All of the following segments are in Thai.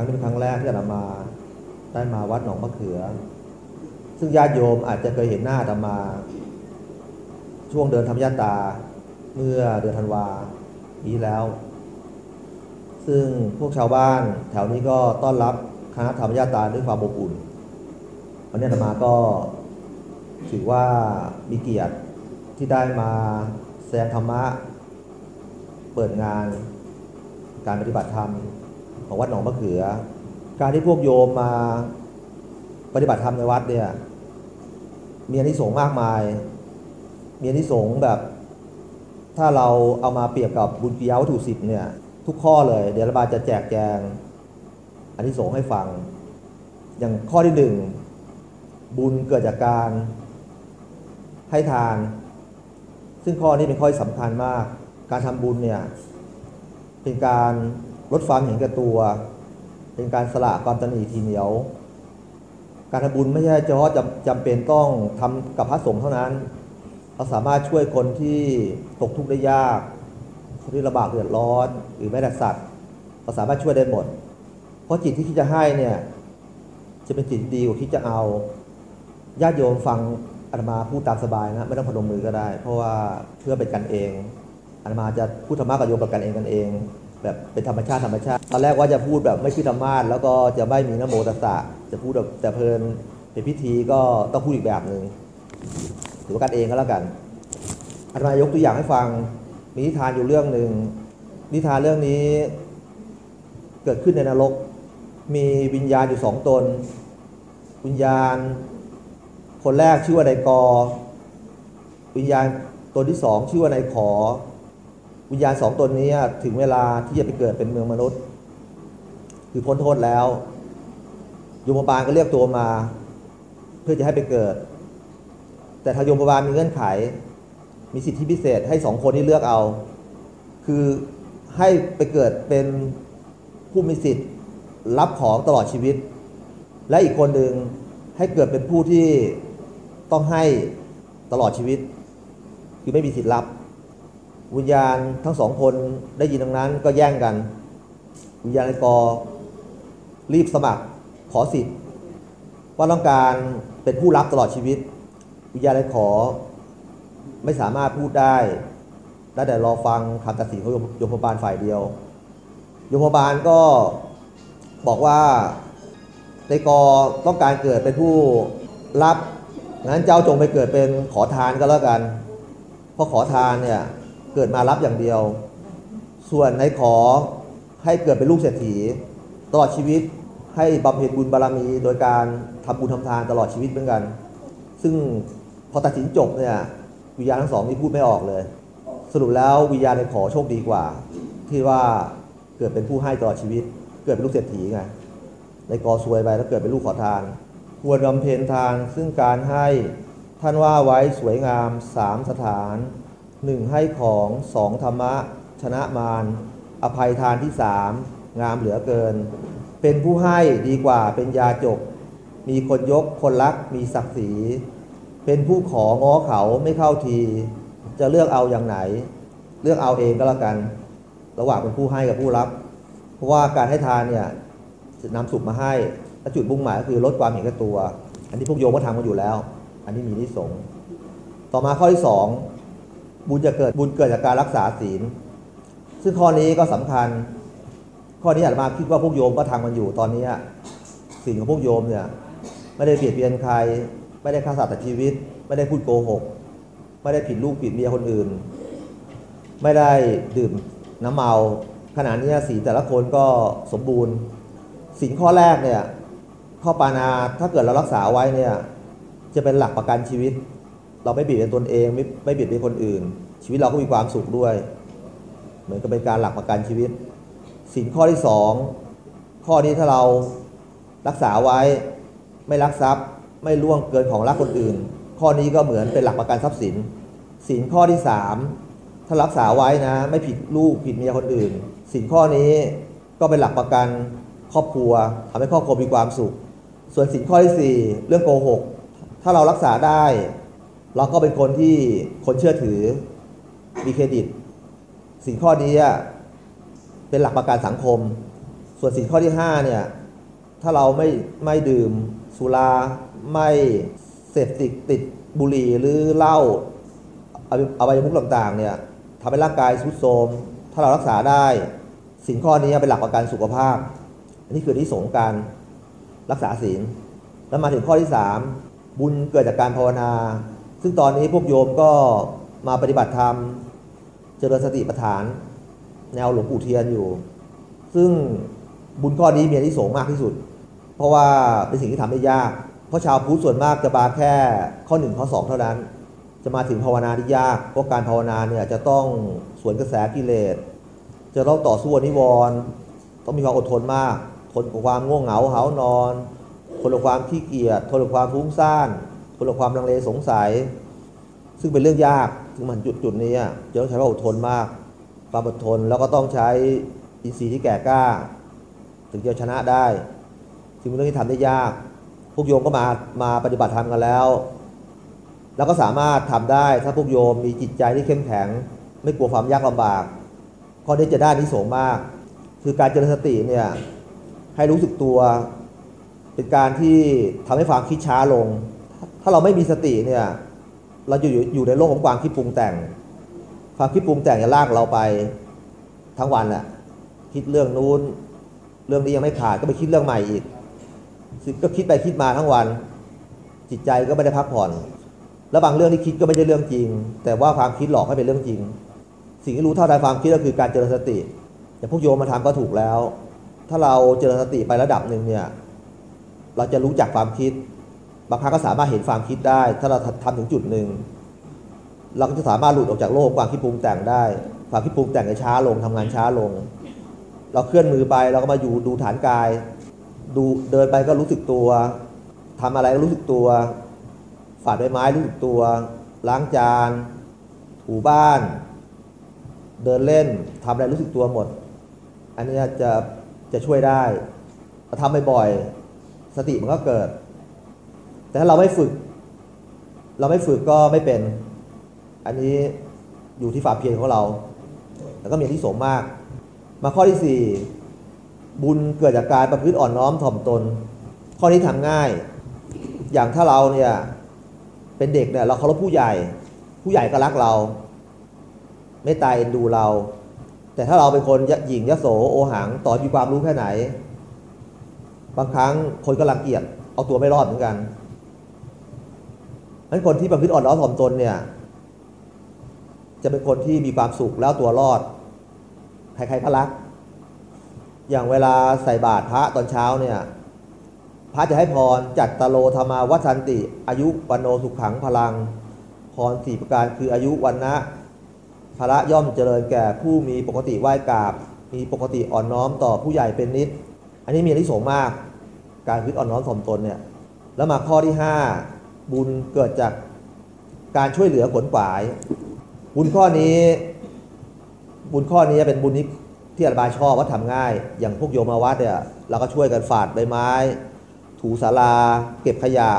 านมาได้มาวัดหนองมะเขือ ซึ่งญาติโยมอาจจะเคยเห็นหน้าอาตมา ช่วงเดินธรรมยาตาเมื่อเดือนธันวาปีที่แล้ว ซึ่งพวกชาวบ้านแถวนี้ก็ต้อนรับคณะธรรมยาตาด้วยความอบอุ่นวันนี้อาตมาก็ถือว่ามีเกียรติที่ได้มาแสดงธรรมะ เปิดงานการปฏิบัติธรรม ของวัดหนองมะเขือ การที่พวกโยมมาปฏิบัติธรรมในวัดเนี่ยมีอนิสงส์มากมาย มีอนิสงส์แบบ ถ้าเราเอามาเปรียบกับบุญกิยาวัตถุสิบเนี่ย ทุกข้อเลย เดี๋ยวระบาจะแจกแจงอนิสงส์ให้ฟัง อย่างข้อที่หนึ่งบุญเกิดจากการให้ทาน ซึ่งข้อนี้เป็นข้อสำคัญมาก การทำบุญเนี่ยเป็นการ ลดความเห็นแก่ตัว เป็นการสละความตนีทีเหนียว การทำบุญไม่ใช่เฉพาะจำจำเป็นต้องทำกับพระสงฆ์เท่านั้นเราสามารถช่วยคนที่ตกทุกข์ได้ยาก คนที่ลำบากเดือดร้อน หรือแม้แต่สัตว์เราสามารถช่วยได้หมด เพราะจิตที่คิดจะให้เนี่ยจะเป็นจิตที่ดีกว่าคิดจะเอาญาติโยมฟังอาตมาพูดตามสบายนะ ไม่ต้องพนมมือก็ได้ เพราะว่าเพื่อเป็นกันเองอาตมาจะพูดธรรมะกับโยมกับกันเองกันเอง แบบเป็นธรรมชาติธรรมชาติ ตอนแรกว่าจะพูดแบบไม่ชื่อธรรมาสแล้วก็จะไม่มีนโมตัสสะจะพูดแบบแต่เพลินเป็นพิธีก็ต้องพูดอีกแบบหนึ่งถือว่ากันเองก็แล้วกันอาตมายกตัวอย่างให้ฟังมีนิทานอยู่เรื่องหนึ่งนิทานเรื่องนี้เกิดขึ้นในนรก มีวิญญาณอยู่สองตน วิญญาณ คนแรกชื่อว่านายกอ วิญญาณตนที่สองชื่อว่านายขอ วิญญาณสองตนนี้ถึงเวลาที่จะไปเกิดเป็นเมืองมนุษย์ คือพ้นโทษแล้วยมบาลก็เรียกตัวมา เพื่อจะให้ไปเกิด แต่ทางยมบาลมีเงื่อนไข มีสิทธิพิเศษให้สองคนที่เลือกเอา คือให้ไปเกิดเป็นผู้มีสิทธิ์รับของตลอดชีวิต และอีกคนหนึ่งให้เกิดเป็นผู้ที่ต้องให้ตลอดชีวิต คือไม่มีสิทธิ์รับ วิญญาณทั้งสองคนได้ยินดังนั้นก็แย่งกัน วิญญาณกอรีบสมัครขอสิทธิ์ ว่าต้องการเป็นผู้รับตลอดชีวิต วิญญาณขอไม่สามารถพูดได้ได้แต่รอฟังคำตัดสินของโยมพบาลฝ่ายเดียว โยมพบาลก็บอกว่าในกอต้องการเกิดเป็นผู้รับงั้นเจ้าจงไปเกิดเป็นขอทานก็แล้วกัน เพราะขอทานเนี่ย เกิดมารับอย่างเดียว ส่วนในขอให้เกิดเป็นลูกเศรษฐี ตลอดชีวิตให้บำเพ็ญบุญบารมี โดยการทำบุญทำทานตลอดชีวิตเหมือนกัน ซึ่งพอตัดสินจบเนี่ยวิญญาณทั้งสองนี่พูดไม่ออกเลย สรุปแล้ววิญญาณในขอโชคดีกว่า ที่ว่าเกิดเป็นผู้ให้ตลอดชีวิต เกิดเป็นลูกเศรษฐีไงในกอซวยไปแล้วเกิดเป็นลูกขอทาน ควรบำเพ็ญทานซึ่งการให้ท่านว่าไว้สวยงามสามสถาน หนึ่งให้ของสองธรรมะ ชนะมารอภัยทานที่สามงามเหลือเกิน เป็นผู้ให้ดีกว่าเป็นยาจก มีคนยกคนรักมีศักดิ์ศรีเป็นผู้ของ้อเขาไม่เข้าที จะเลือกเอาอย่างไหน เลือกเอาเองก็แล้วกัน ระหว่างเป็นผู้ให้กับผู้รับ เพราะว่าการให้ทานเนี่ยจะนำสุขมาให้และจุดมุ่งหมายก็คือลดความเห็นแก่ตัว อันนี้พวกโยมก็ทำกันอยู่แล้ว อันนี้มีนิสงต่อมาข้อที่สอง บุญจะเกิดบุญเกิดจากการรักษาศีล ซึ่งข้อนี้ก็สำคัญ ข้อนี้อาตมาคิดว่าพวกโยมก็ทำกันอยู่ตอนนี้ศีลของพวกโยมเนี่ยไม่ได้เบียดเบียนใคร ไม่ได้ฆ่าสัตว์ตัดชีวิต ไม่ได้พูดโกหก ไม่ได้ผิดลูกผิดเมียคนอื่น ไม่ได้ดื่มน้ำเมาขณะนี้สีลแต่ละคนก็สมบูรณ์สินข้อแรกเนี่ยข้อปานาถ้าเกิดเรารักษาไว้เนี่ยจะเป็นหลักประกันชีวิต เราไม่เบียดเบียนตนเองไม่ไม่เบียดเบียนคนอื่น ชีวิตเราก็มีความสุขด้วย เหมือนกับเป็นการหลักประกันชีวิตสินข้อที่สองข้อนี้ถ้าเรารักษาไว้ไม่ลักทรัพย์ ไม่ล่วงเกินของรักคนอื่น ข้อนี้ก็เหมือนเป็นหลักประกันทรัพย์สินสินข้อที่สามถ้ารักษาไว้นะ ไม่ผิดลูกผิดเมียคนอื่นสินข้อนี้ก็เป็นหลักประกันครอบครัวทำให้ครอบครัวมีความสุข ส่วนสินข้อที่ 4 เรื่องโกหก ถ้าเรารักษาได้ เราก็เป็นคนที่คนเชื่อถือมีเครดิต สินข้อนี้เป็นหลักประกันสังคม ส่วนสินข้อที่ 5 เนี่ย ถ้าเราไม่ไม่ดื่มสุราไม่เสพติดติดบุหรี่หรือเหล้าอบอบายมุขต่างๆ เนี่ยทำให้ร่างกายทรุดโทรมถ้าเรารักษาได้ สิ่งข้อนี้เป็นหลักประกันสุขภาพ อันนี้คือที่สงการรักษาศีลแล้วมาถึงข้อที่ 3 บุญเกิดจากการภาวนา ซึ่งตอนนี้พวกโยมก็มาปฏิบัติธรรม เจริญสติปัฏฐาน แนวหลวงปู่เทียนอยู่ ซึ่งบุญข้อนี้มีอนิสงส์มากที่สุด เพราะว่าเป็นสิ่งที่ทำได้ยาก เพราะชาวพุทธส่วนมากจะบาแค่ข้อหนึ่งข้อสองเท่านั้น จะมาถึงภาวนาที่ยาก เพราะการภาวนาเนี่ยจะต้องสวนกระแสกิเลส จะต้องต่อสู้นิวรณ์ต้องมีความอดทนมาก ทนกับความง่วงเหงาเหานอน ทนกับความขี้เกียจ ทนกับความฟุ้งซ่าน ทนกับความลังเลสงสัย ซึ่งเป็นเรื่องยากถึงมันจุดจุดนี้อะจะต้องใช้ความอดทนมาก ความอดทนแล้วก็ต้องใช้อินทรีย์ที่แก่กล้า ถึงจะชนะได้ซึ่งเป็นเรื่องที่ทำได้ยาก พวกโยมก็มามาปฏิบัติธรรมกันแล้ว แล้วก็สามารถทำได้ถ้าพวกโยมมีจิตใจที่เข้มแข็ง ไม่กลัวความยากลำบากข้อนี้จะได้อานิสงมาก คือการเจริญสติเนี่ยให้รู้สึกตัว เป็นการที่ทำให้ความคิดช้าลงาเราไม่มีสติเนี่ย เราอยู่อยู่ในโลกของความคิดปรุงแต่ง ความคิดปรุงแต่งจะลากเราไปทั้งวันแหละคิดเรื่องนู้น เรื่องนี้ยังไม่ขาดก็ไปคิดเรื่องใหม่อีกก็คิดไปคิดมาทั้งวัน จิตใจก็ไม่ได้พักผ่อน แล้วบางเรื่องที่คิดก็ไม่ใช่เรื่องจริง แต่ว่าความคิดหลอกให้เป็นเรื่องจริง สิ่งที่รู้เท่าทันความคิดก็คือการเจริญสติอย่างพวกโยมมาทำก็ถูกแล้ว ถ้าเราเจริญสติไประดับหนึ่งเนี่ย เราจะรู้จักความคิด บางครั้งก็สามารถเห็นความคิดได้ ถ้าเราทำถึงจุดหนึ่งเราก็จะสามารถหลุดออกจากโลกความคิดปรุงแต่งได้ ความคิดปรุงแต่งจะช้าลงทำงานช้าลง เราเคลื่อนมือไปเราก็มาอยู่ดูฐานกาย ดูเดินไปก็รู้สึกตัวทำอะไรก็รู้สึกตัวฝาดใบไม้รู้สึกตัว ล้างจาน ถูบ้าน เดินเล่นทำอะไรรู้สึกตัวหมด อันนี้จะจะช่วยได้ถ้าทำบ่อยๆสติมันก็เกิด แต่ถ้าเราไม่ฝึก เราไม่ฝึกก็ไม่เป็น อันนี้อยู่ที่ฝ่าเพียรของเรา แล้วก็มีที่สงส์มาก มาข้อที่สี่บุญเกิดจากการประพฤติอ่อนน้อมถ่อมตน ข้อนี้ทำง่าย อย่างถ้าเราเนี่ยเป็นเด็กเนี่ยเราเคารพผู้ใหญ่ ผู้ใหญ่ก็รักเรา ไม่ตายเอ็นดูเรา แต่ถ้าเราเป็นคนยหยิ่งยโสโอหังต่อมีความรู้แค่ไหน บางครั้งคนก็รังเกียจเอาตัวไม่รอดเหมือนกัน นั้นคนที่ประพฤติอ่อนน้อมถ่อมตนเนี่ย จะเป็นคนที่มีความสุขแล้วตัวรอด ใครๆก็รัก อย่างเวลาใส่บาตรพระตอนเช้าเนี่ย พระจะให้พรจัดตโลธรรมาวัชันติ อายุวันโนสุขขังพลัง พรสี่ประการคืออายุวันนะพระย่อมเจริญแก่ผู้มีปกติไหว้กราบ มีปกติอ่อนน้อมต่อผู้ใหญ่เป็นนิด อันนี้มีอนิสงส์มาก การพึ่อ่อนน้อมถ่อมตนเนี่ย แล้วมาข้อที่ 5 บุญเกิดจากการช่วยเหลือขนขวาย บุญข้อนี้ บุญข้อนี้เป็นบุญที่ที่อาตมาชอบว่าทำง่าย อย่างพวกโยมาวัดเนี่ยเราก็ช่วยกันฝาดใบไม้ ถูศาลาเก็บขยะ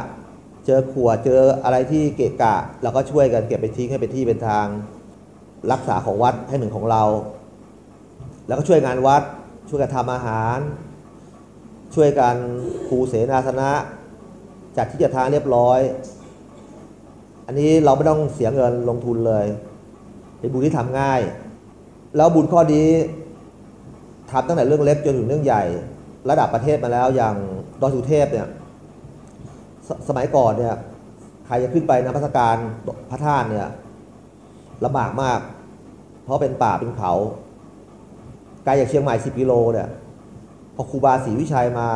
เจอขวดเจออะไรที่เกะกะเราก็ช่วยกันเก็บไปทิ้งให้เป็นที่เป็นทางรักษาของวัดให้เหมือนของเรา แล้วก็ช่วยงานวัดช่วยกันทำอาหาร ช่วยกันภูเสนาสนะ จัดที่จะทางเรียบร้อย อันนี้เราไม่ต้องเสียเงินลงทุนเลย เป็นบุญที่ทำง่าย แล้วบุญข้อนี้ทำตั้งแต่เรื่องเล็กจนถึงเรื่องใหญ่ ระดับประเทศมาแล้วอย่างดอยสุเทพเนี่ยสสมัยก่อนเนี่ยใครจะขึ้นไปนมัสการพระธาตุเนี่ยลำบากมาก เพราะเป็นป่าเป็นเขาไกลจากเชียงใหม่ 10 กิโลเนี่ยพอครูบาศรีวิชัยมา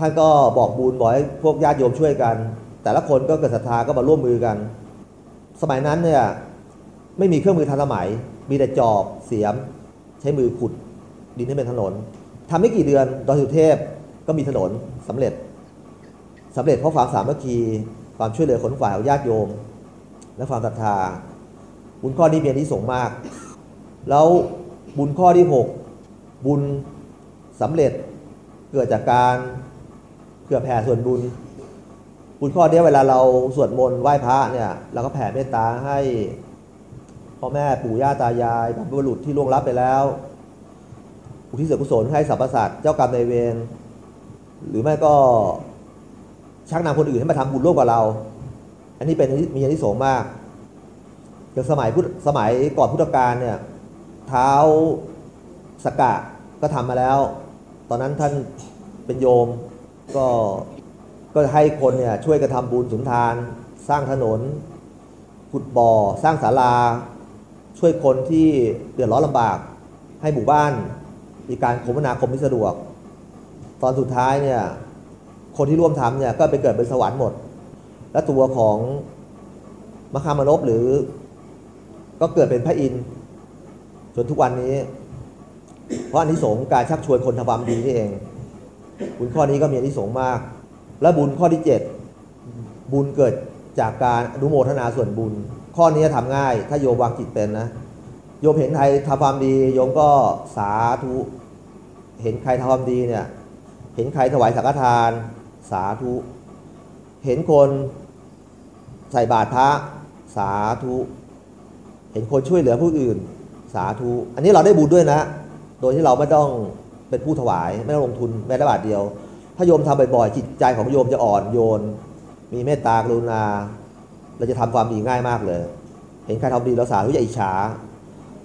ท่านก็บอกบุญบอกให้พวกญาติโยมช่วยกัน แต่ละคนก็เกิดศรัทธาก็มาร่วมมือกัน สมัยนั้นเนี่ยไม่มีเครื่องมือทันสมัย มีแต่จอบเสียม ใช้มือขุดดินให้เป็นถนนทำไม่กี่เดือนดอยสุเทพก็มีถนนสำเร็จสำเร็จเพราะความสามัคคีความช่วยเหลือขนฝ่ายของญาติโยม และความศรัทธา บุญข้อนี้มีอานิสงส์มาก แล้วบุญข้อที่ 6 บุญสำเร็จเกิดจากการ ผื่อแผ่ส่วนบุญ บุญข้อนี้เวลาเราสวดมนต์ไหว้พระเนี่ยเราก็แผ่เมตตาให้พ่อแม่ปู่ย่าตายายบรรพบุรุษที่ล่วงลับไปแล้ว อุทิศส่วนกุศลให้สรรพสัตว์เจ้ากรรมนายเวรหรือไม่ก็ชักนำคนอื่นให้มาทำบุญร่วมกับเรา อันนี้เป็นมีอานิสงส์มากอย่างสมัยพุทธสมัยก่อนพุทธกาลเนี่ยเท้าสกกะก็ทำมาแล้ว ตอนนั้นท่านเป็นโยม ก็ก็ให้คนเนี่ยช่วยกันทำบุญสุนทาน สร้างถนนขุดบ่อ สร้างศาลา ช่วยคนที่เดือดร้อนลำบาก ให้หมู่บ้านมีการคมนาคมที่สะดวก ตอนสุดท้ายเนี่ยคนที่ร่วมทำเนี่ยก็ไปเกิดเป็นสวรรค์หมด และตัวของมคามนพหรือ ก็เกิดเป็นพระอินทร์จนทุกวันนี้ เพราะอานิสงส์การชักชวนคนทำความดีนี่เอง บุญข้อนี้ก็มีอานิสงส์มาก และบุญข้อที่เจ็ดบุญเกิดจากการอนุโมทนาส่วนบุญ ข้อนี้ทำง่ายถ้าโยมวางจิตเป็นนะ โยมเห็นใครทำความดีโยมก็สาธุ เห็นใครทำความดีเนี่ย เห็นใครถวายสังฆทาน สาธุ เห็นคนใส่บาตรพระสาธุ เห็นคนช่วยเหลือผู้อื่น สาธุ อันนี้เราได้บุญด้วยนะ โดยที่เราไม่ต้อง เป็นผู้ถวายไม่ต้องลงทุนแม้แต่บาทเดียว ถ้าโยมทำบ่อยๆจิตใจของโยมจะอ่อนโยน มีเมตตากรุณาเราจะทำความดีง่ายมากเลย เห็นใครทำดีเราสาธุอย่าอิจฉา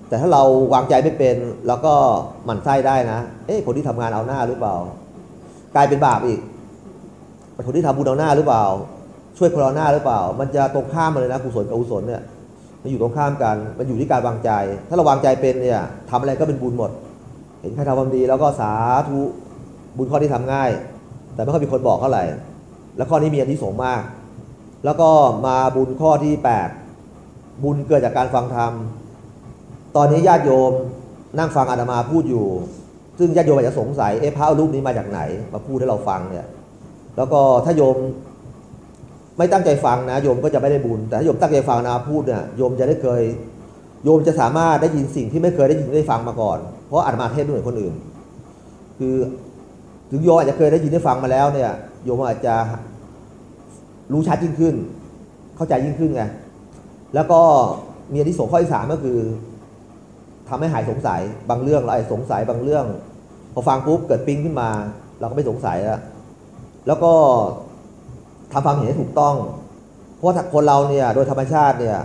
แต่ถ้าเราวางใจไม่เป็นเราก็หมั่นไส้ได้นะ เอ๊ะคนที่ทำงานเอาหน้าหรือเปล่า กลายเป็นบาปอีกคนที่ทำบุญเอาหน้าหรือเปล่า ช่วยคนเอาหน้าหรือเปล่า มันจะตรงข้ามมาเลยนะกุศลกับอกุศลเนี่ยมันอยู่ตรงข้ามกัน มันอยู่ที่การวางใจ ถ้าเราวางใจเป็นเนี่ยทำอะไรก็เป็นบุญหมด เห็นใครทำความดีแล้วก็สาธุบุญข้อที่ทำง่าย แต่ไม่ค่อยมีคนบอกเท่าไหร่ แล้วข้อนี้มีอันที่สงมาก แล้วก็มาบุญข้อที่ 8 บุญเกิดจากการฟังธรรม ตอนนี้ญาติโยมนั่งฟังอาตมาพูดอยู่ ซึ่งญาติโยมอาจจะสงสัยเอ๊ะพระรูปนี้มาจากไหน มาพูดให้เราฟังเนี่ย แล้วก็ถ้าโยมไม่ตั้งใจฟังนะโยมก็จะไม่ได้บุญ แต่ถ้าโยมตั้งใจฟังนะพูดเนี่ยโยมจะได้เคย โยมจะสามารถได้ยินสิ่งที่ไม่เคยได้ยินได้ฟังมาก่อน เพราะอาตมาเทศน์ไม่เหมือนคนอื่น คือถึงโยมอาจจะเคยได้ยินได้ฟังมาแล้วเนี่ยโยมอาจจะรู้ชัดยิ่งขึ้น เข้าใจยิ่งขึ้นไงแล้วก็มีอันที่สงข้อที่สามก็คือทำให้หายสงสัยบางเรื่องเราอาจจะสงสัยบางเรื่อง พอฟังปุ๊บเกิดปิ๊งขึ้นมา เราก็ไม่สงสัยแล้วแล้วก็ทำความเห็นให้ถูกต้อง เพราะถ้าคนเราเนี่ยโดยธรรมชาติเนี่ย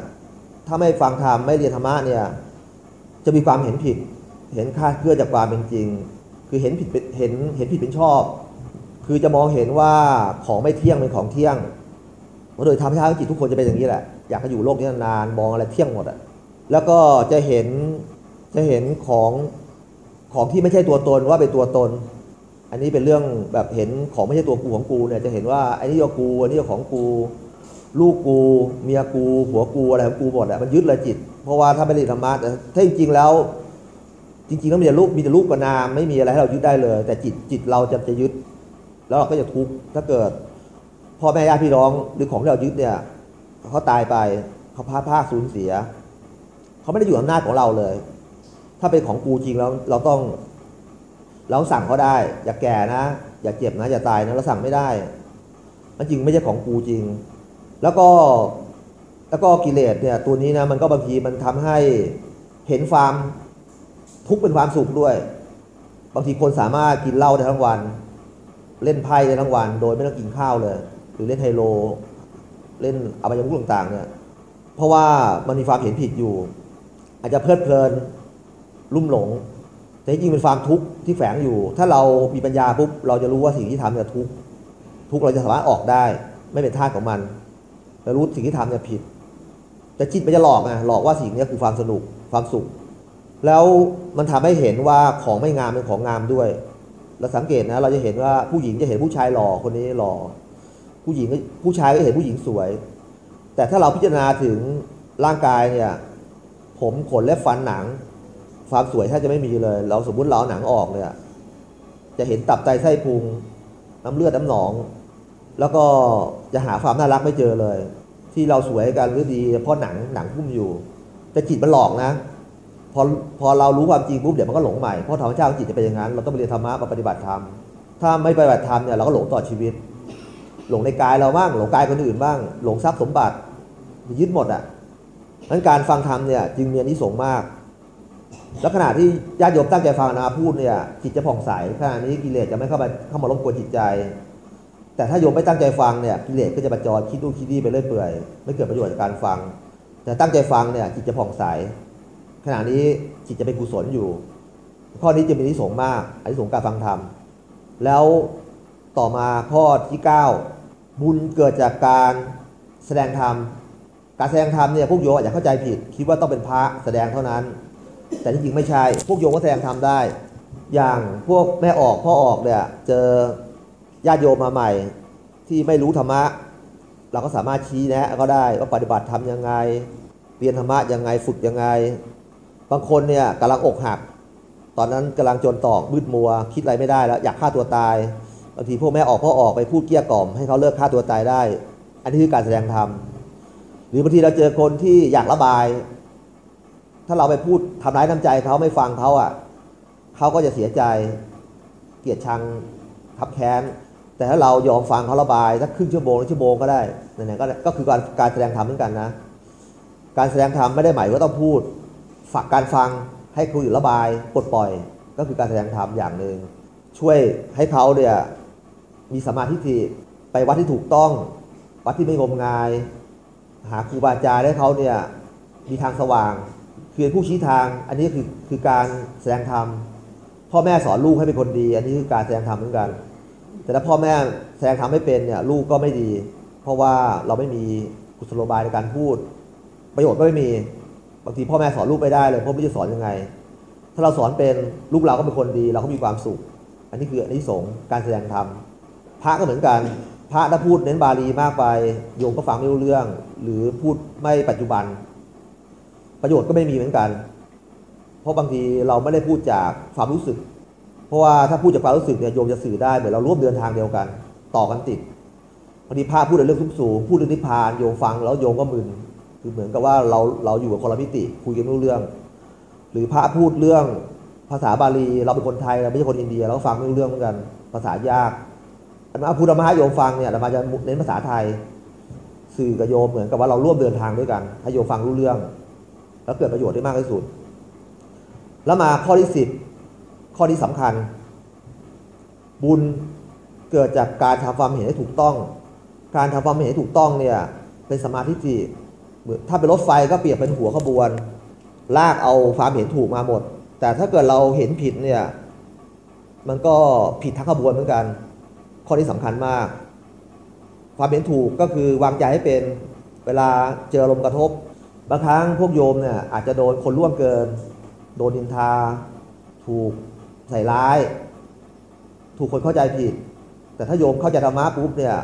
ถ้าไม่ฟังธรรมไม่เรียนธรรมะเนี่ยจะมีความเห็นผิด เห็นคลาดเคลื่อนจากความเป็นจริง คือเห็นผิดเห็นเห็นผิดเป็นชอบ คือจะมองเห็นว่าของไม่เที่ยงเป็นของเที่ยงโดยธรรมชาติของจิตทุกคนจะเป็นอย่างนี้แหละ อยากจะอยู่โลกนี้นานมองอะไรเที่ยงหมดอะแล้วก็จะเห็นจะเห็นของของที่ไม่ใช่ตัวตนว่าเป็นตัวตน อันนี้เป็นเรื่องแบบเห็นของไม่ใช่ตัวกูของกูเนี่ยจะเห็นว่าอ้นี่ก็กูอันนี้ของกู ลูกกูเมียกูผัวกูอะไรของกูหมดอะมันยึดเลยจิต เพราะว่าถ้าไม่ได้ธรรมะแต่ถ้าจริงๆแล้ว จริงๆแล้วมีแต่รูปมีแต่รูปกับนามไม่มีอะไรให้เรายึดได้เลย แต่จิตจิตเราจะจะยึด แล้วเราก็จะทุกข์ถ้าเกิดพ่อแม่ญาติพี่น้องหรือของที่เรายึดเนี่ยเขาตายไปเขาพลาดพลาดสูญเสียเขาไม่ได้อยู่อำนาจของเราเลย ถ้าเป็นของกูจริงแล้วเราต้อง เราสั่งเขาได้ อย่าแก่นะ อย่าเจ็บนะ อย่าตายนะเราสั่งไม่ได้ มันจริงไม่ใช่ของกูจริง แล้วก็แล้วก็กิเลสเนี่ยตัวนี้นะมันก็บางทีมันทำให้เห็นความ ทุกเป็นความสุขด้วย บางทีคนสามารถกินเหล้าได้ทั้งวัน เล่นไพ่ได้ทั้งวัน โดยไม่ต้องกินข้าวเลย หรือเล่นไฮโล เล่นอบายมุขต่างๆเนี่ยเพราะว่ามันมีความเห็นผิดอยู่ อาจจะเพลิดเพลินลุ่มหลง แต่จริงเป็นความทุกข์ที่แฝงอยู่ ถ้าเรามีปัญญาปุ๊บเราจะรู้ว่าสิ่งที่ทำเนี่ยทุกข์ทุกข์เราจะสามารถออกได้ ไม่เป็นท่าของมันเรารู้สิ่งที่ทำเนี่ยผิด แต่จิตมันจะหลอกไงหลอกว่าสิ่งนี้คือความสนุกความสุข แล้วมันทำให้เห็นว่าของไม่งามเป็นของงามด้วย เราสังเกตนะ เราจะเห็นว่าผู้หญิงจะเห็นผู้ชายหล่อคนนี้หล่อ ผู้หญิงก็ผู้ชายก็เห็นผู้หญิงสวย แต่ถ้าเราพิจารณาถึงร่างกายเนี่ย ผมขนและฟันหนัง ความสวยแทบจะไม่มีเลย เราสมมุติเราเอหนังออกเลยจะเห็นตับไตไส้พุง น้ำเลือดน้ำหนอง แล้วก็จะหาความน่ารักไม่เจอเลย ที่เราสวยกันหรือดีเพราะหนังหนังหุ้มอยู่ แต่จิตมันหลอกนะ พอพอเรารู้ความจริงปุ๊บเดี๋ยวมันก็หลงใหม่เพราะธรรมชาติของจิตจะเป็นอย่างนั้นเราต้องไปเรียนธรรมะมาปฏิบัติธรรมถ้าไม่ปฏิบัติธรรมเนี่ยเราก็หลงต่อชีวิต หลงในกายเราบ้างหลงกายคนอื่นบ้าง หลงทรัพย์สมบัติยึดหมดอะนั้นการฟังธรรมเนี่ยจึงมีอนิสงส์มาก แล้วขณะที่ญาติโยมตั้งใจฟังอาพูดเนี่ยจิตจะผ่องใสขณะนี้กิเลสจะไม่เข้ามาเข้ามารบกวนจิตใจ แต่ถ้าโยมไม่ตั้งใจฟังเนี่ยกิเลสก็จะประจรคิดนู่นคิดนี่ไปเรื่อยเปื่อยไม่เกิดประโยชน์จากการฟัง แต่ตั้งใจฟังเนี่ยจิตจะผ่องใส ขณะนี้จิตจะเป็นกุศลอยู่ ข้อนี้จะมีนิสงมากอนิสงส์การฟังธรรม แล้วต่อมาข้อที่ 9 บุญเกิดจากการแสดงธรรม การแสดงธรรมเนี่ยพวกโยมอาจจะเข้าใจผิด คิดว่าต้องเป็นพระแสดงเท่านั้น แต่ที่จริงไม่ใช่ พวกโยมก็แสดงธรรมได้ อย่างพวกแม่ออกพ่อออกเนี่ยเจอญาติโยมมาใหม่ที่ไม่รู้ธรรมะ เราก็สามารถชี้แนะก็ได้ว่าปฏิบัติทำยังไง เรียนธรรมะยังไงฝึกยังไง บางคนเนี่ยกำลังอกหัก ตอนนั้นกำลังจนตอกมืดมัว คิดอะไรไม่ได้แล้ว อยากฆ่าตัวตายบางทีพวกแม่ออกพ่อออกไปพูดเกลี้ยกล่อมให้เขาเลิกฆ่าตัวตายได้ อันนี้คือการแสดงธรรมหรือบางทีเราเจอคนที่อยากระบาย ถ้าเราไปพูดทำร้ายน้ำใจเขาไม่ฟังเขาอะเขาก็จะเสียใจ เกลียดชังทับแค้นแต่ถ้าเรายอมฟังเขาระบายสักครึ่งชั่วโมงหรือชั่วโมงก็ได้นั่นก็ก็คือการการแสดงธรรมเหมือนกันนะ การแสดงธรรมไม่ได้หมายว่าต้องพูด ฝากการฟังให้คนอื่ระบายปลดปล่อย ก็คือการแสดงธรรมอย่างหนึ่งช่วยให้เขาเนี่ยมีสมาธิฏฐิไปวัดที่ถูกต้อง วัดที่ไม่งมงาย หาครูบาอาจารย์ให้เขาเนี่ยมีทางสว่างคือผู้ชี้ทาง อันนี้คือคือการแสดงธรรมพ่อแม่สอนลูกให้เป็นคนดี อันนี้คือการแสดงธรรมเหมือนกัน แต่ถ้าพ่อแม่แสดงธรรมไม่เป็นเนี่ยลูกก็ไม่ดี เพราะว่าเราไม่มีกุศโลบายในการพูด ประโยชน์ก็ไม่มี บางทีพ่อแม่สอนลูกไม่ได้เลยเพราะไม่รู้จะสอนยังไง ถ้าเราสอนเป็นลูกเราก็เป็นคนดี เราก็มีความสุข อันนี้คืออันนี้สงส์การแสดงธรรมพระก็เหมือนกัน พระถ้าพูดเน้นบาลีมากไปโยมก็ฟังไม่รู้เรื่อง หรือพูดไม่ปัจจุบัน ประโยชน์ก็ไม่มีเหมือนกัน เพราะบางทีเราไม่ได้พูดจากความรู้สึก เพราะว่าถ้าพูดจากความรู้สึกเนี่ยโยมจะสื่อได้เหมือนเราร่วมเดินทางเดียวกัน ต่อกันติดบางทีพระพูดเรื่องสูงพูดเรื่องนิพพานโยมฟังแล้วโยมก็มึน คือเหมือนกับว่าเราเราอยู่กับคนละมิติคุยกันไม่รู้เรื่อง หรือพระพูดเรื่องภาษาบาลีเราเป็นคนไทยเราไม่ใช่คนอินเดียเราก็ฟังไม่รู้เรื่องเหมือนกัน ภาษายากอันมาพูดธรรมะโยมฟังเนี่ยเรามาจะเน้นภาษาไทย สื่อกับโยมเหมือนกับว่าเราร่วมเดินทางด้วยกัน ให้โยมฟังรู้เรื่อง แล้วเกิดประโยชน์ได้มากที่สุด แล้วมาข้อที่สิบข้อที่สำคัญ บุญเกิดจากการทำความเห็นให้ถูกต้อง การทำความเห็นให้ถูกต้องเนี่ยเป็นสมาธิจิเหมือน ถ้าเป็นรถไฟก็เปรียบเป็นหัวขบวน ลากเอาความเห็นถูกมาหมด แต่ถ้าเกิดเราเห็นผิดเนี่ย มันก็ผิดทั้งขบวนเหมือนกัน ข้อนี้สำคัญมาก ความเห็นถูกก็คือวางใจให้เป็นเวลาเจอลมกระทบบางครั้งพวกโยมเนี่ยอาจจะโดนคนร่วมเกิน โดนนินทา ถูกใส่ร้าย ถูกคนเข้าใจผิด แต่ถ้าโยมเข้าใจธรรมะปุ๊บเนี่ย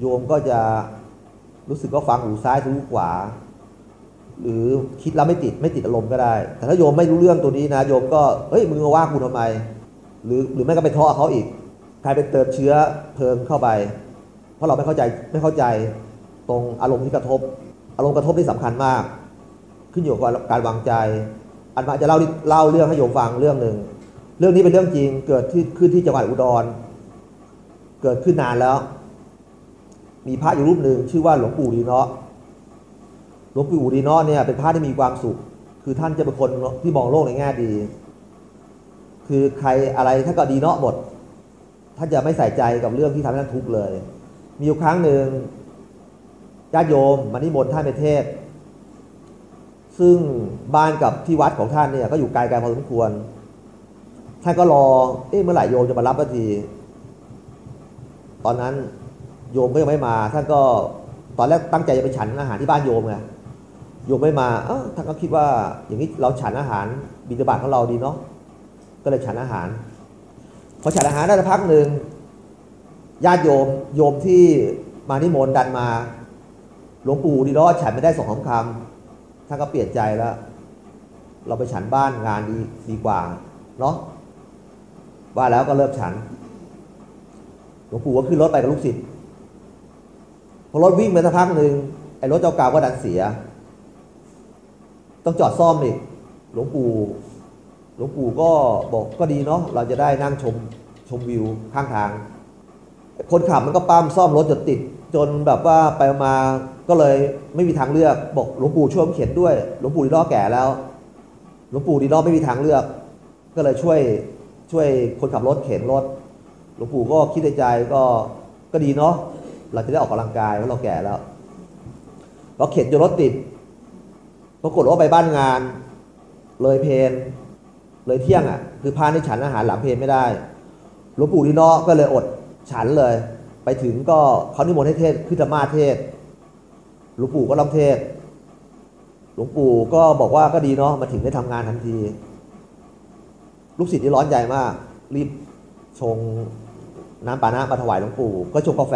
โยมก็จะ รู้สึกว่าฟังหูซ้ายทะลุขวา หรือคิดแล้วไม่ติดไม่ติดอารมณ์ก็ได้ แต่ถ้าโยมไม่รู้เรื่องตัวนี้นะโยมก็เฮ้ยมึงมาว่ากูทำไม หรือหรือไม่ก็ไปท้อเขาอีกกลายเป็นเติมเชื้อเพลิงเข้าไป เพราะเราไม่เข้าใจไม่เข้าใจตรงอารมณ์ที่กระทบ อารมณ์กระทบที่สำคัญมาก ขึ้นอยู่กับการวางใจ อันมาจะเล่าเล่าเรื่องให้โยมฟังเรื่องหนึ่งเรื่องนี้เป็นเรื่องจริงเกิดที่ขึ้นที่จังหวัดอุดร เกิดขึ้นนานแล้ว มีพระอยู่รูปหนึ่งชื่อว่าหลวงปู่ดีเนาะหลวงปู่ดีเนาะเนี่ยเป็นพระที่มีความสุข คือท่านจะเป็นคนที่มองโลกในแง่ดี คือใครอะไรถ้าก็ดีเนาะหมด ท่านจะไม่ใส่ใจกับเรื่องที่ทำให้ท่านทุกข์เลย มีอยู่ครั้งหนึ่งญาติโยมมานิมนต์ท่านไปเทศ ซึ่งบ้านกับที่วัดของท่านเนี่ยก็อยู่ไกลกันพอสมควร ท่านก็รอ เอ๊ะเมื่อไหร่โยมจะมารับสักที ตอนนั้น โยมก็ยังไม่มา ท่านก็ตอนแรกตั้งใจจะไปฉันอาหารที่บ้านโยมไงโยมไม่มาเอ้าท่านก็คิดว่าอย่างนี้เราฉันอาหารบิณฑบาตของเราดีเนาะก็เลยฉันอาหารพอฉันอาหารได้สักพักหนึ่งญาติโยมโยมที่มานิมนต์ดันมาหลวงปู่ดีรอดฉันไม่ได้สองคำคำท่านก็เปลี่ยนใจแล้ว เราไปฉันบ้านงานดีดีกว่าเนาะว่าแล้วก็เลิกฉันหลวงปู่ก็ขึ้นรถไปกับลูกศิษย์ พอรถวิ่งไปสักพักหนึ่งไอ้รถเจ้าเก่าก็ดันเสีย ต้องจอดซ่อมอีกหลวงปู่หลวงปู่ก็บอกก็ดีเนาะเราจะได้นั่งชมชมวิวข้างทาง คนขับมันก็ปั้มซ่อมรถจนติด จนแบบว่าไปมาก็เลยไม่มีทางเลือกบอกหลวงปู่ช่วยเข็นด้วยหลวงปู่ที่รอแก่แล้วหลวงปู่ดีเนอไม่มีทางเลือก ก็เลยช่วยช่วยคนขับรถเข็นรถหลวงปู่ก็คิดในใจก็ก็ดีเนาะ เราจะได้ออกกำลังกายเพราะเราแก่แล้วเพอเข็นจนรถติดปรากฏว่าไปบ้านงาน เลยเพนเลยเที่ยงอะ คือพาในฉันอาหารหลังเพนไม่ได้หลวงปู่ดีเนาะก็เลยอดฉันเลย ไปถึงก็เขานิมนต์ให้เทศขึ้นธรรมาเทศหลวงปู่ก็รับเทศ หลวงปู่ก็บอกว่าก็ดีเนาะมาถึงได้ทำงานทันที ลูกศิษย์ที่ร้อนใจมาก รีบชงน้ำปานะมาถวายหลวงปู่ ก็ชงกาแฟ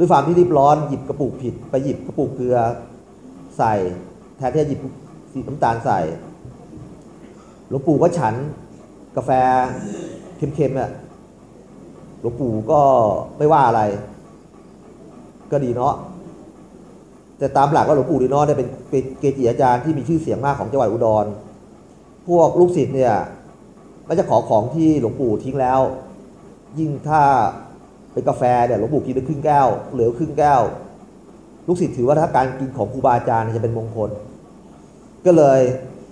ด้วยความที่รีบร้อนหยิบกระปุกผิด ไปหยิบกระปุกเกลือใส่ แทนที่จะหยิบสีน้ำตาลใส่ หลวงปู่ก็ฉันกาแฟเค็มๆอะหลวงปู่ก็ไม่ว่าอะไร ก็ดีเนาะแต่ตามหลักว่าหลวงปู่ดีเนาะเนี่ยเป็นเป็นเกจิอาจารย์ที่มีชื่อเสียงมากของจังหวัดอุดร พวกลูกศิษย์เนี่ยก็จะขอของที่หลวงปู่ทิ้งแล้ว ยิ่งถ้า เป็นกาแฟเนี่ยหลวงปู่กินไปครึ่งแก้ว เหลือครึ่งแก้ว ลูกศิษย์ถือว่าถ้าการกินของครูบาอาจารย์จะเป็นมงคล ก็เลย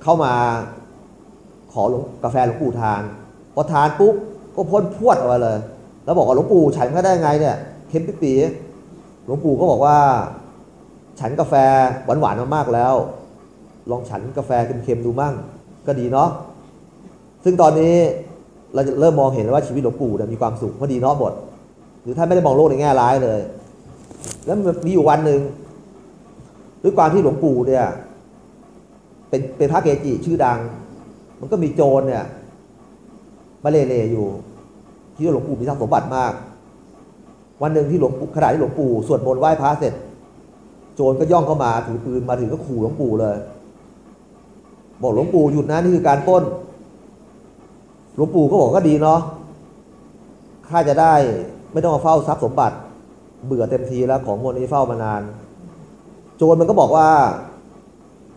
เข้ามาขอหลวงกาแฟหลวงปู่ทานพอทานปุ๊บก็พ่นพวดออกมาเลย แล้วบอกว่าหลวงปู่ฉันก็ได้ไงเนี่ยเค็มปิ๊ปีๆหลวงปู่ก็บอกว่า ฉันกาแฟหวานๆมามากแล้ว ลองฉันกาแฟเค็มๆดูมั่ง ก็ดีเนาะซึ่งตอนนี้เราจะเริ่มมองเห็นแล้วว่าชีวิตหลวงปู่มีความสุขพราะดีเนาะหมด รือท่านไม่ได้มองโลกในแง่ร้ายเลย แล้วมีอยู่วันหนึ่งด้วยความที่หลวงปู่เนี่ย เป็นเป็นพระเกจิชื่อดัง มันก็มีโจรเนี่ยมาเล่ๆอยู่คิดว่าหลวงปู่มีทรัพย์สมบัติมาก วันหนึ่งที่หลวงปู่ขณะที่หลวงปู่สวดมนต์ไหว้พระเสร็จ โจรก็ย่องเข้ามาถือปืนมาถึงก็ขู่หลวงปู่เลย บอกหลวงปู่หยุดนะนี่คือการปล้น หลวงปู่ก็บอกก็ดีเนาะข้าจะได้ ไม่ต้องมาเฝ้าทรัพย์สมบัติ เบื่อเต็มทีแล้วของมนนี้เฝ้ามานาน โจรมันก็บอกว่า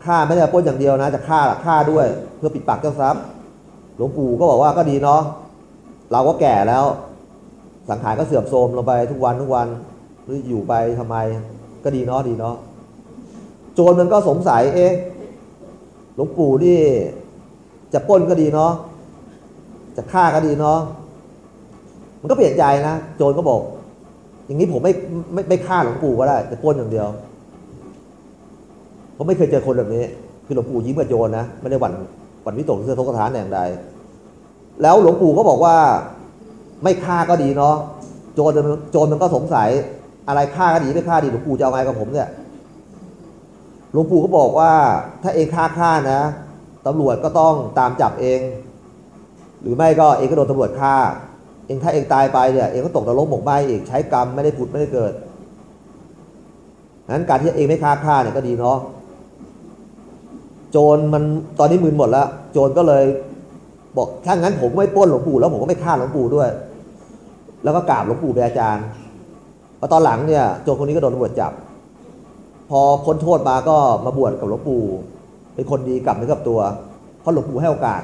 ข้าไม่ได้ป้นอย่างเดียวนะ จะฆ่าฆ่าด้วย เพื่อปิดปากเจ้าทรัพย์หลวงปู่ก็บอกว่าก็ดีเนาะเราก็แก่แล้ว สังขารก็เสื่อมโทรมลงไปทุกวันทุกวันหรืออยู่ไปทำไม ก็ดีเนาะดีเนาะโจรมันก็สงสัยเอ๊ะหลวงปู่นี่จะป้นก็ดีเนาะจะฆ่าก็ดีเนาะ มันก็เปลี่ยนใจนะโจรก็บอก อย่างนี้ผมไม่ไม่ไม่ฆ่าหลวงปู่ก็ได้จะปล้นอย่างเดียวผมไม่เคยเจอคนแบบนี้ คือหลวงปู่ยิ้มกับโจรนะไม่ได้หวั่นหวั่นวิตกเสื้อทกฐานอย่างใดแล้วหลวงปู่ก็บอกว่า ไม่ฆ่าก็ดีเนาะโจรมันโจรมันก็สงสัยอะไรฆ่าก็ดีไม่ฆ่าดีหลวงปู่จะเอาไงกับผมเนี่ยหลวงปู่ก็บอกว่า ถ้าเองฆ่าฆ่านะตำรวจก็ต้องตามจับเอง หรือไม่ก็เองก็โดนตำรวจฆ่า องถ้าเองตายไปเนี่ยเองก็ตกนรกหมกไหมอีกใช้กรรมไม่ได้ผุดไม่ได้เกิดงั้นการที่เองไม่ฆ่าฆ่าเนี่ยก็ดีเนาะโจรมันตอนนี้มึนหมดแล้ว โจรก็เลยบอกถ้างั้นผมไม่ปล้นหลวงปู่แล้วผมก็ไม่ฆ่าหลวงปู่ด้วย แล้วก็กราบหลวงปู่เป็นอาจารย์พอตอนหลังเนี่ยโจรคนนี้ก็โดนตำรวจจับ พอพ้นโทษมาก็มาบวชกับหลวงปู่เป็นคนดีกลับเนื้อกลับตัวเพราะหลวงปู่ให้โอกาส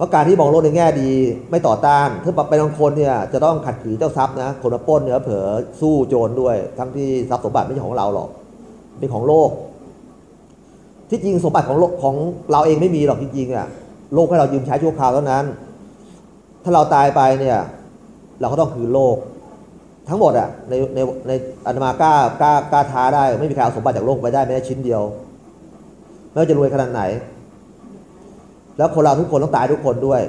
เพราะการที่มองโลกในแง่ดีไม่ต่อต้านถ้าไปบางคนเนี่ยจะต้องขัดขืนเจ้าทรัพย์นะคนมาป้นเนี่ยเผลอสู้โจรด้วย ทั้งที่ทรัพย์สมบัติไม่ใช่ของเราหรอกเป็นของโลก ที่จริงสมบัติของโลกของเราเองไม่มีหรอกจริงๆอะโลกให้เรายืมใช้ชั่วคราวเท่านั้น ถ้าเราตายไปเนี่ย เราก็ต้องคืนโลก ทั้งหมดอะในในในอนุมากล้ากล้ากล้าท้าได้ ไม่มีใครเอาสมบัติจากโลกไปได้แม้แต่ชิ้นเดียวไม่ว่าจะรวยขนาดไหน แล้วคนเราทุกคนต้องตายทุกคนด้วย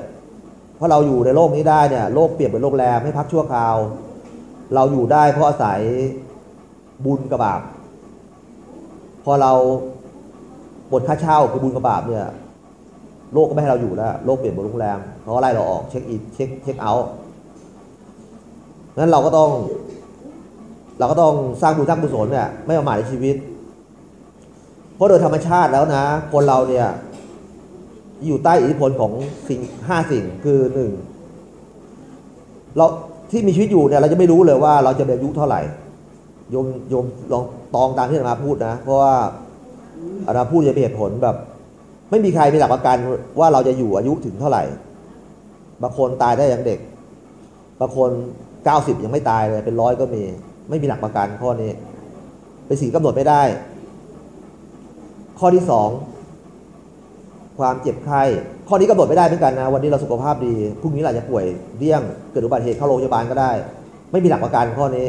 เพราะเราอยู่ในโลกนี้ได้เนี่ยโลกเปลี่ยนเป็นโลกแรมให้พักชั่วคราว เราอยู่ได้เพราะอาศัยบุญกับบาปพอเราหมดค่าเช่าคือบุญกับบาปเนี่ยโลกก็ไม่ให้เราอยู่แล้วโลกเปลี่ยนเป็นโรงแรมเขาไล่เราออกเช็คอินเช็คเช็คเอาท์งั้นเราก็ต้อง เราก็ต้องสร้างบุญสร้างกุศลเนี่ยไม่ประมาทในชีวิต เพราะโดยธรรมชาติแล้วนะ คนเราเนี่ย อยู่ใต้อิทธิพลของสิ่งห้าสิ่งคือหนึ่งเราที่มีชีวิตอยู่เนี่ยเราจะไม่รู้เลยว่าเราจะมีอายุเท่าไหร่โยมโยมลองตองตามที่อาตมาพูดนะ เพราะว่าอาตมาพูดจะเป็นเหตุผลแบบ ไม่มีใครมีหลักประกันว่าเราจะอยู่อายุถึงเท่าไหร่บางคนตายได้ยังเด็กบางคนเก้าสิบยังไม่ตายเลยเป็นร้อยก็มี ไม่มีหลักประกันข้อนี้ เป็นสิ่งกำหนดไม่ได้ ข้อที่สอง ความเจ็บไข้ ข้อนี้กำหนดไม่ได้เหมือนกันนะ วันนี้เราสุขภาพดี พรุ่งนี้เราอาจจะป่วยเดี่ยง เกิดอุบัติเหตุเข้าโรงพยาบาลก็ได้ ไม่มีหลักประกันข้อนี้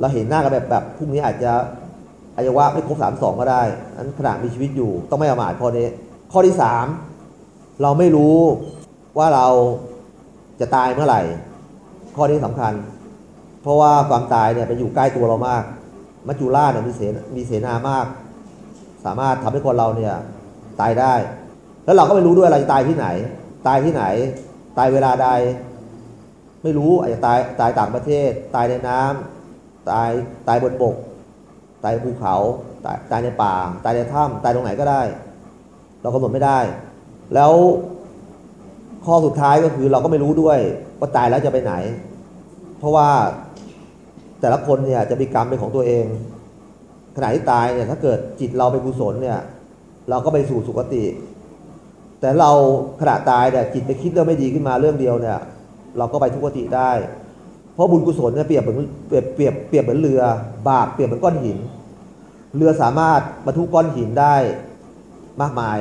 เราเห็นหน้ากันแบบแบบพรุ่งนี้อาจจะอายุวะไม่ครบสามสองก็ได้อันขณะมีชีวิตอยู่ต้องไม่ประมาทข้อนี้ ข้อที่สามเราไม่รู้ว่าเราจะตายเมื่อไหร่ ข้อนี้สำคัญ เพราะว่าความตายเนี่ยไปอยู่ใกล้ตัวเรามาก มัจจุราชเนี่ยมีเสนมีเสนามาก สามารถทำให้คนเราเนี่ยตายได้ แล้วเราก็ไม่รู้ด้วยเราจะตายที่ไหน ตายที่ไหน ตายเวลาใด ไม่รู้อาจจะตายตายต่างประเทศ ตายในน้ำตายตายบนบก ตายภูเขาตายตายในป่า ตายในถ้ำตายตรงไหนก็ได้ เรากำหนดไม่ได้ แล้วข้อสุดท้ายก็คือเราก็ไม่รู้ด้วยว่าตายแล้วจะไปไหน เพราะว่าแต่ละคนเนี่ยจะมีกรรมเป็นของตัวเอง ขณะที่ตายเนี่ยถ้าเกิดจิตเราเป็นกุศลเนี่ย เราก็ไปสู่สุคติ แต่เราขณะตายเนี่ยจิตไปคิดเรื่องไม่ดีขึ้นมาเรื่องเดียวเนี่ย เราก็ไปทุกขติได้ เพราะบุญกุศลเนี่ยเปรียบเหมือนเปรียบเปรียบเปรียบเหมือนเรือบาปเปรียบเหมือนก้อนหิน เรือสามารถบรรทุกก้อนหินได้มากมาย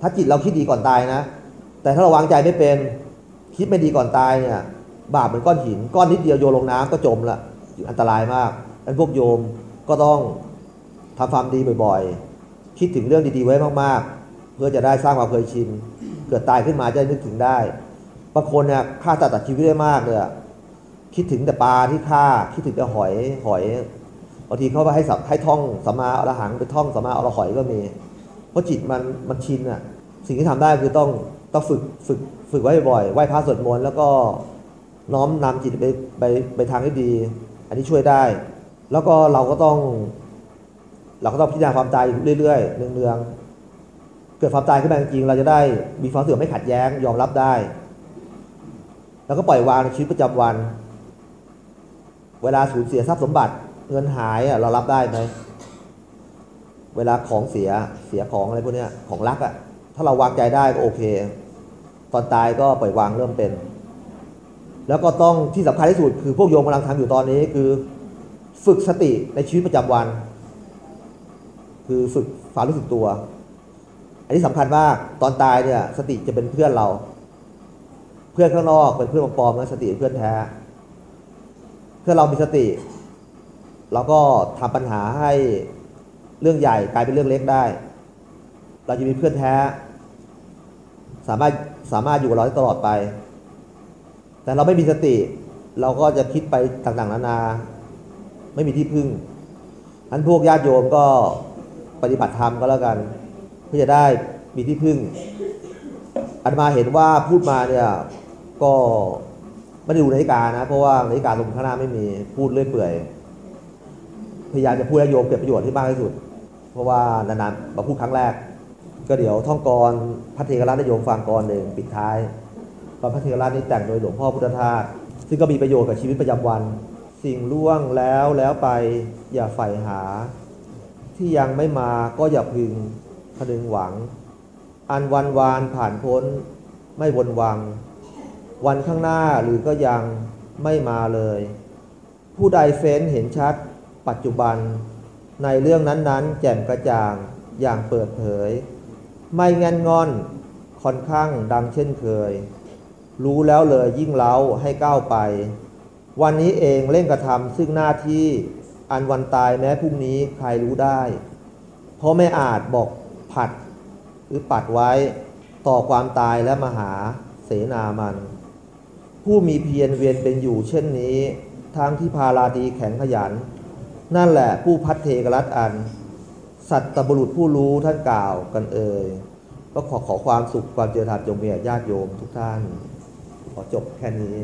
ถ้าจิตเราคิดดีก่อนตายนะ แต่ถ้าเราวางใจไม่เป็นคิดไม่ดีก่อนตายเนี่ย บาปเหมือนก้อนหิน ก้อนนิดเดียวโยนลงน้ำก็จมละอันตรายมากดังนั้พวกโยมก็ต้องทำความดีบ่อยๆ คิดถึงเรื่องดีๆไว้มากๆ พื่อจะได้สร้างความเคยชิน เกิดตายขึ้นมาจะได้นึกถึงได้บางคนเนี่ยฆ่าตัดตัดชีวิตได้มากเลยคิดถึงแต่ปลาที่ฆ่าคิดถึงแต่หอยหอยบางทีเขาไปให้สับให้ท่องสัมมาอรหังไปท่องสัมมาอรหอยก็มี เพราะจิตมันมันชินอะสิ่งที่ทำได้คือต้องต้องฝึกฝึกฝึกไว้บ่อยไหว้พระสวดมนต์แล้วก็น้อมนำจิตไปไปไปทางที่ดี อันนี้ช่วยได้ แล้วก็เราก็ต้อง เราก็ต้องพิจารณาความตายอยู่เรื่อยๆเนืองๆ เกิดความตายขึ้นมาจริงๆเราจะได้มีความรู้สึกไม่ขัดแย้งยอมรับได้ แล้วก็ปล่อยวางในชีวิตประจำวัน เวลาสูญเสียทรัพย์สมบัติเงินหายอะเรารับได้ไหมเวลาของเสียเสียของอะไรพวกเนี้ยของรักอะ่ะถ้าเราวางใจได้ก็โอเค ตอนตายก็ปล่อยวางเริ่มเป็น แล้วก็ต้องที่สำคัญที่สุดคือพวกโยมกำลังทำอยู่ตอนนี้คือ ฝึกสติในชีวิตประจำวัน คือฝึกความรู้สึกตัว นนี้สำคัญมากตอนตายเนี่ย สติจะเป็นเพื่อนเรา เพื่อนข้างนอกเป็นเพื่อนปลอมๆนะสติเป็นเพื่อนแท้เพื่อเรามีสติเราก็ทำปัญหาให้เรื่องใหญ่กลายเป็นเรื่องเล็กได้ เราจะมีเพื่อนแท้ สามารถสามารถอยู่กับเราได้ตลอดไป แต่เราไม่มีสติ เราก็จะคิดไปต่างๆนานา ไม่มีที่พึ่งอันพวกญาติโยมก็ปฏิบัติธรรมก็แล้วกัน พื่อจะได้มีที่พึ่งอาตมาเห็นว่าพูดมาเนี่ยก็ไม่ได้ดูนาฬิกานะ เพราะว่านาฬิกาลงข้างหน้าไม่มีพูดเรื่อยเปื่อย พยายามจะพูดให้โยมเก็บประโยชน์ที่มากที่สุด เพราะว่านานๆมาพูดครั้งแรก ก็เดี๋ยวท่องกรพัทเทกราชนิยมฟังกรหนึ่งปิดท้ายกรพัทเทกราชนี้แต่งโดยหลวงพ่อพุทธทาสซึ่งก็มีประโยชน์กับชีวิตประจำวัน สิ่งล่วงแล้วแล้วไปอย่าใฝ่หา ที่ยังไม่มาก็อย่าพึง คนึงหวัง อันวันวานผ่านพ้น ไม่วนวัง วันข้างหน้าหรือก็ยังไม่มาเลย ผู้ใดเฟ้นเห็นชัด ปัจจุบัน ในเรื่องนั้นๆ แจ่มกระจ่างอย่างเปิดเผย ไม่งันงอนค่อนข้างดังเช่นเคย รู้แล้วเลยยิ่งเล้าให้ก้าวไป วันนี้เองเร่งกระทำซึ่งหน้าที่อันวันตายแม้พรุ่งนี้ใครรู้ได้ เพราะไม่อาจบอก ผัดหรือปัดไว้ต่อความตายและมหาเสนามัน ผู้มีเพียรเวียนเป็นอยู่เช่นนี้ทั้งที่พาราดีแข็งขยัน นั่นแหละผู้พัดเทกรัตอัน สัตตบุรุษผู้รู้ท่านกล่าวกันเอ่ยก็ขอขอความสุขความเจริญธรรมจงมีแก่ญาติโยมทุกท่าน ขอจบแค่นี้